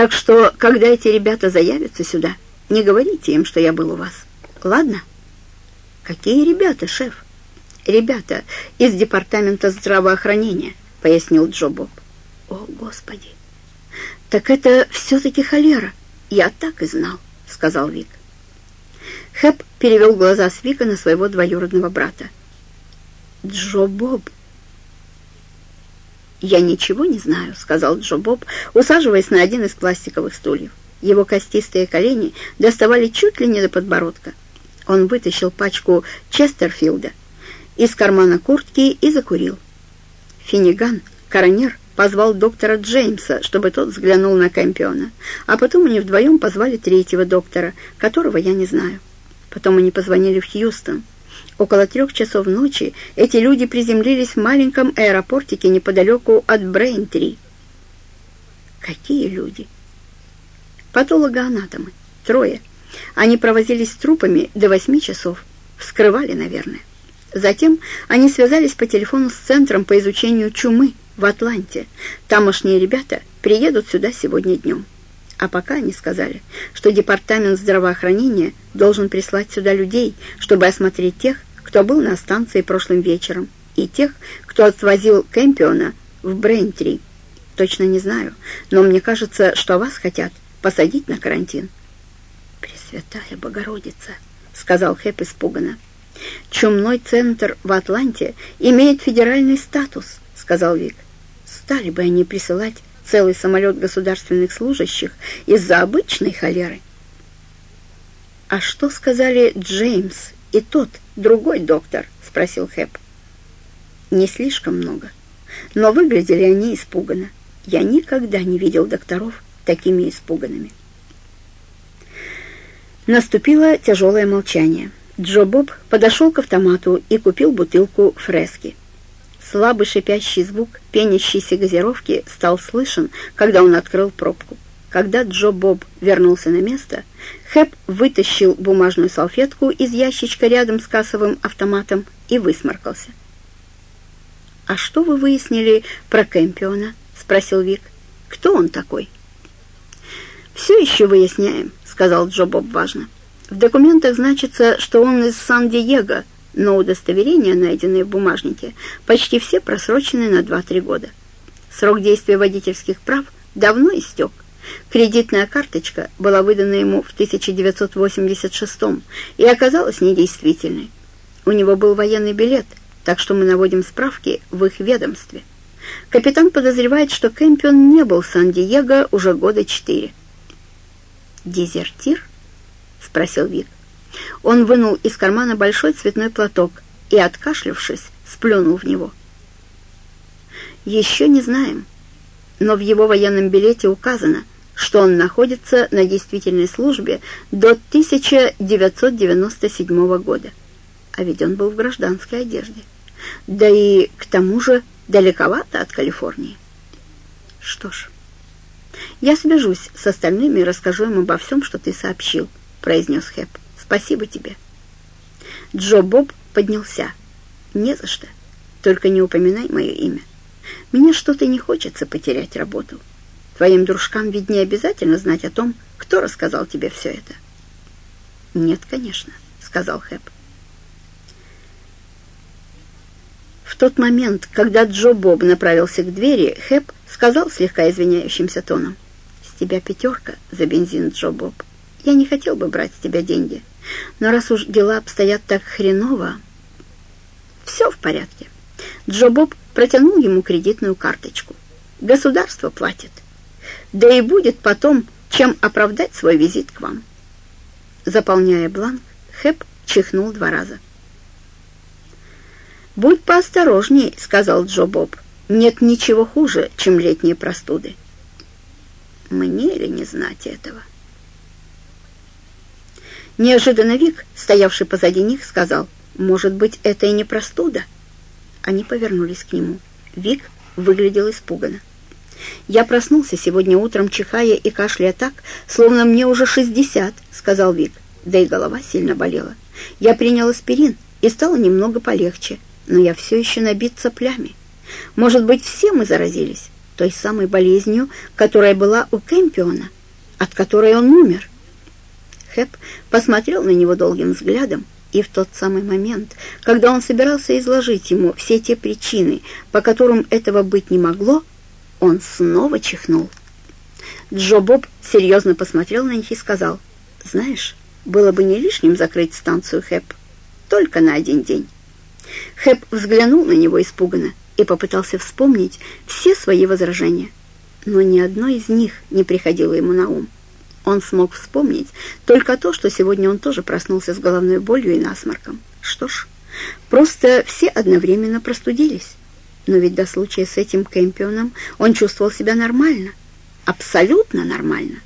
Так что, когда эти ребята заявятся сюда, не говорите им, что я был у вас. Ладно? Какие ребята, шеф? Ребята из департамента здравоохранения, пояснил Джо Боб. О, Господи! Так это все-таки холера. Я так и знал, сказал Вик. Хэп перевел глаза с Вика на своего двоюродного брата. «Джо Боб!» «Я ничего не знаю», — сказал Джо Боб, усаживаясь на один из пластиковых стульев. Его костистые колени доставали чуть ли не до подбородка. Он вытащил пачку Честерфилда из кармана куртки и закурил. Финниган, коронер, позвал доктора Джеймса, чтобы тот взглянул на Кэмпиона, а потом они вдвоем позвали третьего доктора, которого я не знаю. Потом они позвонили в Хьюстон. Около трех часов ночи эти люди приземлились в маленьком аэропортике неподалеку от Брейнтри. Какие люди? Патологоанатомы. Трое. Они провозились с трупами до восьми часов. Вскрывали, наверное. Затем они связались по телефону с Центром по изучению чумы в Атланте. Тамошние ребята приедут сюда сегодня днем. А пока они сказали, что Департамент здравоохранения должен прислать сюда людей, чтобы осмотреть тех, кто был на станции прошлым вечером, и тех, кто отвозил Кэмпиона в Брейнтри. Точно не знаю, но мне кажется, что вас хотят посадить на карантин. «Пресвятая Богородица», — сказал Хэп испуганно. «Чумной центр в Атланте имеет федеральный статус», — сказал Вик. «Стали бы они присылать целый самолет государственных служащих из-за обычной холеры. «А что сказали Джеймс и тот, другой доктор?» — спросил Хэп. «Не слишком много, но выглядели они испуганно. Я никогда не видел докторов такими испуганными». Наступило тяжелое молчание. Джо Боб подошел к автомату и купил бутылку фрески. Слабый шипящий звук пенящейся газировки стал слышен, когда он открыл пробку. Когда Джо Боб вернулся на место, Хэп вытащил бумажную салфетку из ящичка рядом с кассовым автоматом и высморкался. «А что вы выяснили про Кэмпиона?» — спросил Вик. «Кто он такой?» «Все еще выясняем», — сказал Джо Боб важно. «В документах значится, что он из Сан-Диего, но удостоверения, найденные в бумажнике, почти все просрочены на 2-3 года. Срок действия водительских прав давно истек. Кредитная карточка была выдана ему в 1986 и оказалась недействительной. У него был военный билет, так что мы наводим справки в их ведомстве. Капитан подозревает, что Кэмпион не был в Сан-Диего уже года четыре. «Дезертир?» — спросил Вик. Он вынул из кармана большой цветной платок и, откашлявшись, сплюнул в него. «Еще не знаем, но в его военном билете указано, что он находится на действительной службе до 1997 года. А ведь он был в гражданской одежде. Да и, к тому же, далековато от Калифорнии. Что ж, я свяжусь с остальными и расскажу им обо всем, что ты сообщил, произнес Хэп. Спасибо тебе». Джо Боб поднялся. «Не за что. Только не упоминай мое имя. Мне что-то не хочется потерять работу. Твоим дружкам ведь не обязательно знать о том, кто рассказал тебе все это». «Нет, конечно», — сказал Хэп. В тот момент, когда Джо Боб направился к двери, Хэп сказал слегка извиняющимся тоном. «С тебя пятерка за бензин, Джо Боб. Я не хотел бы брать с тебя деньги. Но раз уж дела обстоят так хреново... Все в порядке. Джо Боб протянул ему кредитную карточку. Государство платит. Да и будет потом, чем оправдать свой визит к вам. Заполняя бланк, Хэп чихнул два раза. «Будь поосторожней», — сказал Джо Боб. «Нет ничего хуже, чем летние простуды». «Мне ли не знать этого?» Неожиданно Вик, стоявший позади них, сказал, «Может быть, это и не простуда?» Они повернулись к нему. Вик выглядел испуганно. «Я проснулся сегодня утром, чихая и кашляя так, словно мне уже шестьдесят», — сказал Вик. Да и голова сильно болела. Я принял аспирин, и стало немного полегче, но я все еще набит цеплями. Может быть, все мы заразились, той самой болезнью, которая была у Кэмпиона, от которой он умер. Хэп посмотрел на него долгим взглядом, и в тот самый момент, когда он собирался изложить ему все те причины, по которым этого быть не могло, он снова чихнул. Джо Боб серьезно посмотрел на них и сказал, «Знаешь, было бы не лишним закрыть станцию Хэп, только на один день». Хэп взглянул на него испуганно и попытался вспомнить все свои возражения, но ни одно из них не приходило ему на ум. Он смог вспомнить только то, что сегодня он тоже проснулся с головной болью и насморком. Что ж, просто все одновременно простудились. Но ведь до случая с этим Кэмпионом он чувствовал себя нормально абсолютно нормально.